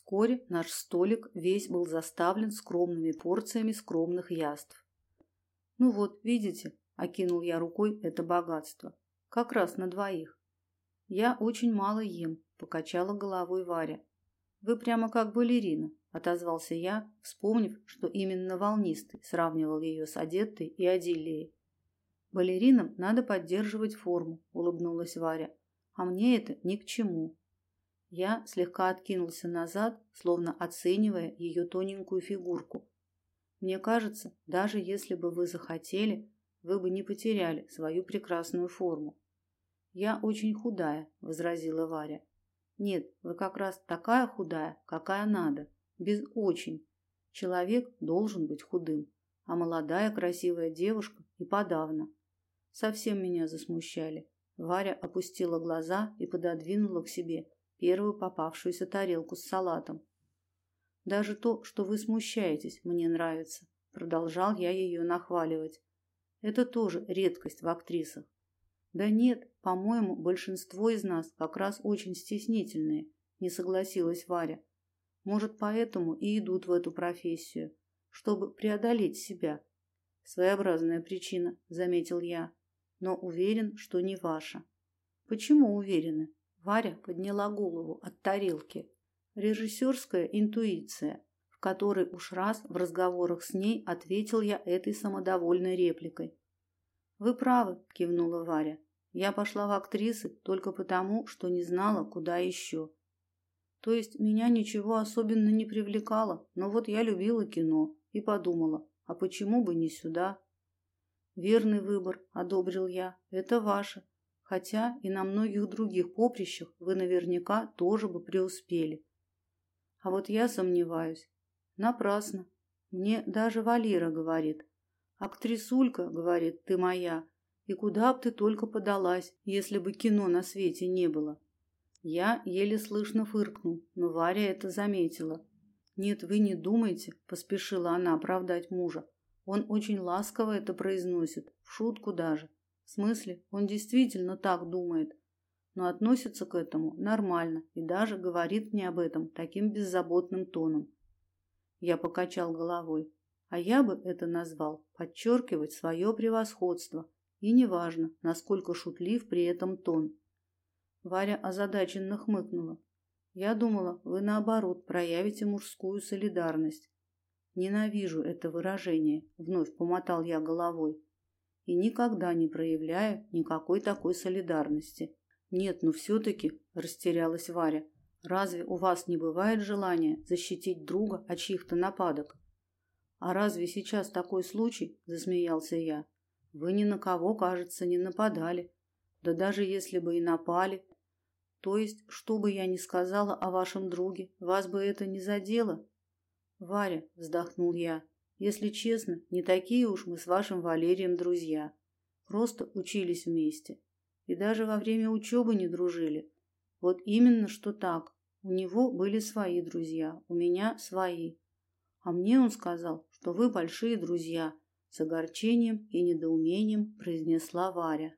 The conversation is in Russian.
Вскоре наш столик весь был заставлен скромными порциями скромных яств. Ну вот, видите, окинул я рукой это богатство. Как раз на двоих. Я очень мало ем, покачала головой Варя. Вы прямо как балерина, отозвался я, вспомнив, что именно волнистый сравнивал ее с одеттой и Адилией. Балеринам надо поддерживать форму, улыбнулась Варя. А мне это ни к чему. Я слегка откинулся назад, словно оценивая ее тоненькую фигурку. Мне кажется, даже если бы вы захотели, вы бы не потеряли свою прекрасную форму. Я очень худая, возразила Варя. Нет, вы как раз такая худая, какая надо, без очень. Человек должен быть худым, а молодая красивая девушка и подавно. Совсем меня засмущали. Варя опустила глаза и пододвинула к себе первую попавшуюся тарелку с салатом. Даже то, что вы смущаетесь, мне нравится, продолжал я ее нахваливать. Это тоже редкость в актрисах. Да нет, по-моему, большинство из нас как раз очень стеснительные, не согласилась Варя. Может, поэтому и идут в эту профессию, чтобы преодолеть себя. Своеобразная причина, заметил я, но уверен, что не ваша. Почему уверены? Варя подняла голову от тарелки. Режиссерская интуиция, в которой уж раз в разговорах с ней ответил я этой самодовольной репликой. Вы правы, кивнула Варя. Я пошла в актрисы только потому, что не знала, куда еще. То есть меня ничего особенно не привлекало, но вот я любила кино и подумала, а почему бы не сюда? Верный выбор, одобрил я. Это ваше хотя и на многих других поприщах вы наверняка тоже бы преуспели. А вот я сомневаюсь. Напрасно. Мне даже Валера говорит. Актрисулька, говорит, ты моя. И куда б ты только подалась, если бы кино на свете не было. Я еле слышно фыркнул, но Варя это заметила. Нет, вы не думайте, поспешила она оправдать мужа. Он очень ласково это произносит, в шутку даже. В смысле, он действительно так думает, но относится к этому нормально и даже говорит мне об этом таким беззаботным тоном. Я покачал головой. А я бы это назвал подчеркивать свое превосходство, и неважно, насколько шутлив при этом тон. Варя озадаченно хмыкнула. Я думала, вы наоборот проявите мужскую солидарность. Ненавижу это выражение, вновь помотал я головой и никогда не проявляю никакой такой солидарности. Нет, ну все таки растерялась Варя. Разве у вас не бывает желания защитить друга от чьих-то нападок? А разве сейчас такой случай? засмеялся я. Вы ни на кого, кажется, не нападали. Да даже если бы и напали, то есть, что бы я ни сказала о вашем друге, вас бы это не задело? Варя, вздохнул я. Если честно, не такие уж мы с вашим Валерием друзья. Просто учились вместе. И даже во время учебы не дружили. Вот именно что так. У него были свои друзья, у меня свои. А мне он сказал, что вы большие друзья, с огорчением и недоумением произнесла Варя.